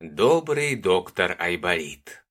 Добрый доктор Айболит.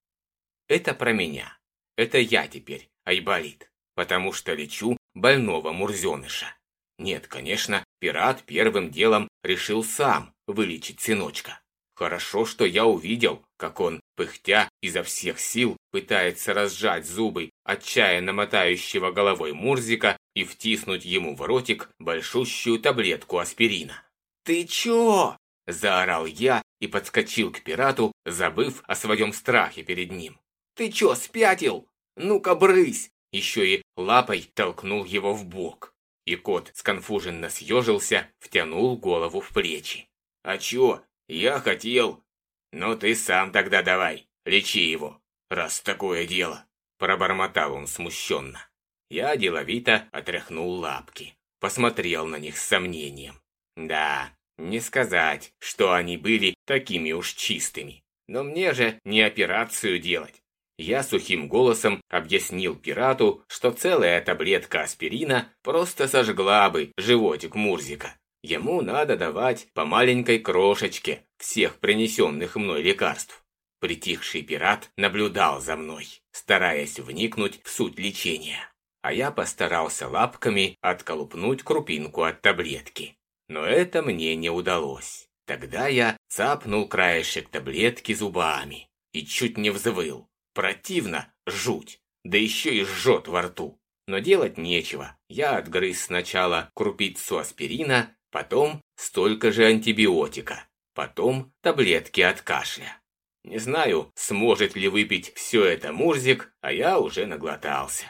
Это про меня. Это я теперь Айболит, потому что лечу больного мурзеныша. Нет, конечно, пират первым делом решил сам вылечить сыночка. Хорошо, что я увидел, как он, пыхтя изо всех сил, пытается разжать зубы отчаянно мотающего головой Мурзика и втиснуть ему в ротик большущую таблетку аспирина. «Ты чё?» – заорал я и подскочил к пирату, забыв о своем страхе перед ним. «Ты чё, спятил? Ну-ка брысь!» Еще и лапой толкнул его в бок. И кот сконфуженно съежился, втянул голову в плечи. «А чё, я хотел. Ну ты сам тогда давай, лечи его, раз такое дело. Пробормотал он смущенно. Я деловито отряхнул лапки, посмотрел на них с сомнением. Да, не сказать, что они были такими уж чистыми. Но мне же не операцию делать. Я сухим голосом объяснил пирату, что целая таблетка аспирина просто сожгла бы животик Мурзика. Ему надо давать по маленькой крошечке всех принесенных мной лекарств. Притихший пират наблюдал за мной, стараясь вникнуть в суть лечения. А я постарался лапками отколупнуть крупинку от таблетки. Но это мне не удалось. Тогда я цапнул краешек таблетки зубами и чуть не взвыл. Противно, жуть, да еще и жжет во рту. Но делать нечего. Я отгрыз сначала крупицу аспирина, потом столько же антибиотика, потом таблетки от кашля. Не знаю, сможет ли выпить все это Мурзик, а я уже наглотался.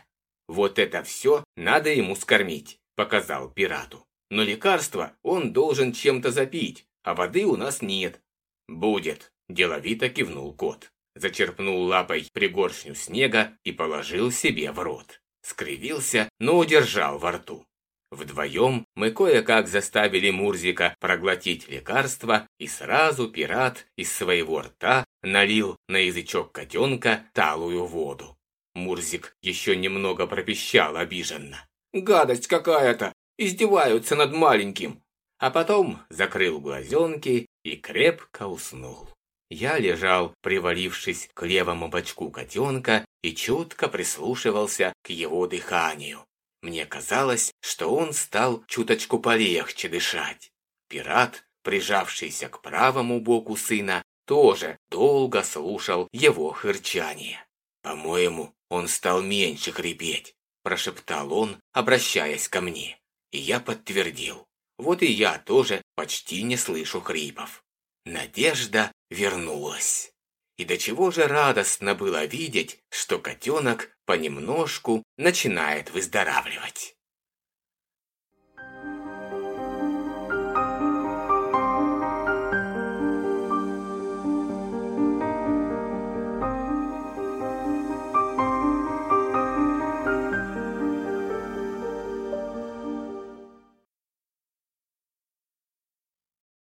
Вот это все надо ему скормить, показал пирату. Но лекарство он должен чем-то запить, а воды у нас нет. Будет, деловито кивнул кот. Зачерпнул лапой пригоршню снега и положил себе в рот. Скривился, но удержал во рту. Вдвоем мы кое-как заставили Мурзика проглотить лекарство, и сразу пират из своего рта налил на язычок котенка талую воду. Мурзик еще немного пропищал обиженно. «Гадость какая-то! Издеваются над маленьким!» А потом закрыл глазенки и крепко уснул. Я лежал, привалившись к левому бочку котенка и чутко прислушивался к его дыханию. Мне казалось, что он стал чуточку полегче дышать. Пират, прижавшийся к правому боку сына, тоже долго слушал его хырчание. «По-моему, он стал меньше хрипеть», – прошептал он, обращаясь ко мне. И я подтвердил. Вот и я тоже почти не слышу хрипов. Надежда вернулась. И до чего же радостно было видеть, что котенок понемножку начинает выздоравливать.